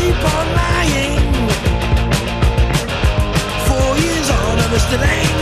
keep on lying. Four years on, I'm still angry.